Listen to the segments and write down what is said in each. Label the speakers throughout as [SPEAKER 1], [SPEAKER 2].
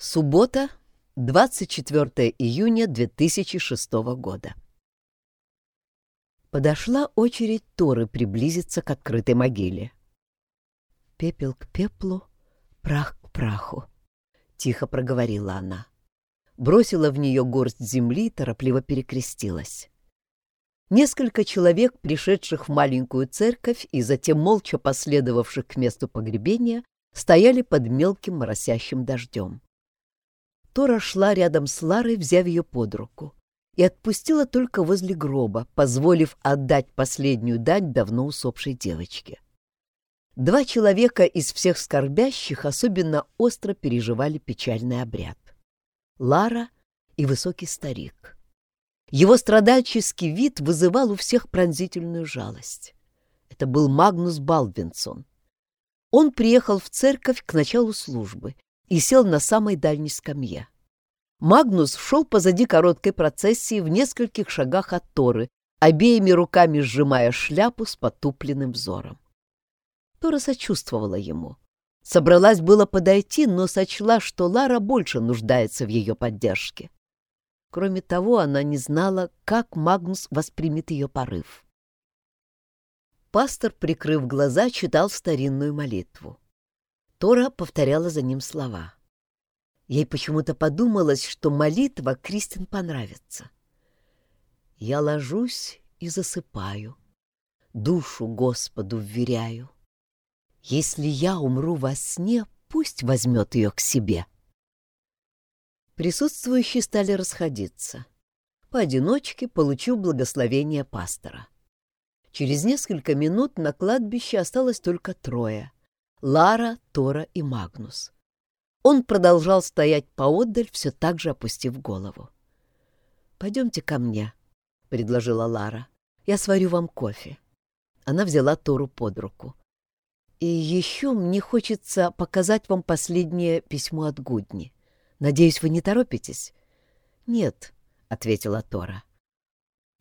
[SPEAKER 1] Суббота, 24 июня 2006 года. Подошла очередь Торы приблизиться к открытой могиле. «Пепел к пеплу, прах к праху», — тихо проговорила она. Бросила в нее горсть земли и торопливо перекрестилась. Несколько человек, пришедших в маленькую церковь и затем молча последовавших к месту погребения, стояли под мелким моросящим дождем. Тора шла рядом с Ларой, взяв ее под руку, и отпустила только возле гроба, позволив отдать последнюю дань давно усопшей девочке. Два человека из всех скорбящих особенно остро переживали печальный обряд. Лара и высокий старик. Его страдальческий вид вызывал у всех пронзительную жалость. Это был Магнус Балвинсон. Он приехал в церковь к началу службы и сел на самой дальней скамье. Магнус шел позади короткой процессии в нескольких шагах от Торы, обеими руками сжимая шляпу с потупленным взором. Тора сочувствовала ему. Собралась было подойти, но сочла, что Лара больше нуждается в ее поддержке. Кроме того, она не знала, как Магнус воспримет ее порыв. Пастор, прикрыв глаза, читал старинную молитву. Тора повторяла за ним слова. Ей почему-то подумалось, что молитва Кристин понравится. «Я ложусь и засыпаю, душу Господу вверяю. Если я умру во сне, пусть возьмет ее к себе». Присутствующие стали расходиться. Поодиночке получил благословение пастора. Через несколько минут на кладбище осталось только трое — Лара, Тора и Магнус. Он продолжал стоять поотдаль, все так же опустив голову. «Пойдемте ко мне», — предложила Лара. «Я сварю вам кофе». Она взяла Тору под руку. «И еще мне хочется показать вам последнее письмо от Гудни. Надеюсь, вы не торопитесь?» «Нет», — ответила Тора.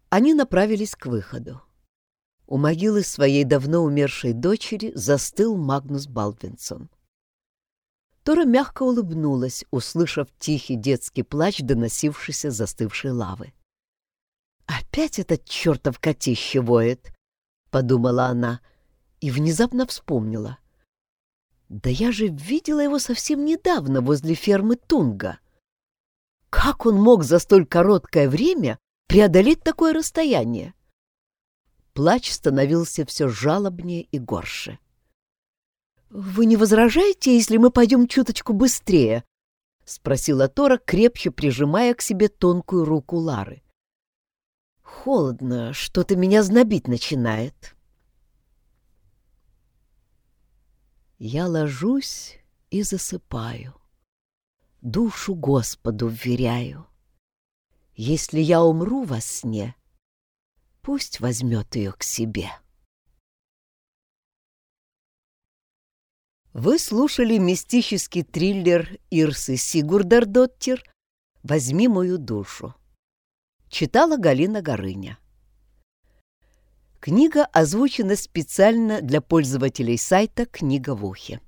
[SPEAKER 1] Они направились к выходу. У могилы своей давно умершей дочери застыл Магнус Балдвинсон. Тора мягко улыбнулась, услышав тихий детский плач, доносившийся застывшей лавы. «Опять этот чертов котище воет!» — подумала она и внезапно вспомнила. «Да я же видела его совсем недавно возле фермы Тунга. Как он мог за столь короткое время преодолеть такое расстояние?» Плач становился все жалобнее и горше. «Вы не возражаете, если мы пойдем чуточку быстрее?» — спросила Тора, крепче прижимая к себе тонкую руку Лары. «Холодно, что-то меня знобить начинает». Я ложусь и засыпаю, душу Господу вверяю. Если я умру во сне — Пусть возьмет ее к себе. Вы слушали мистический триллер Ирсы Сигурдардоттер «Возьми мою душу». Читала Галина Горыня. Книга озвучена специально для пользователей сайта «Книга в ухе».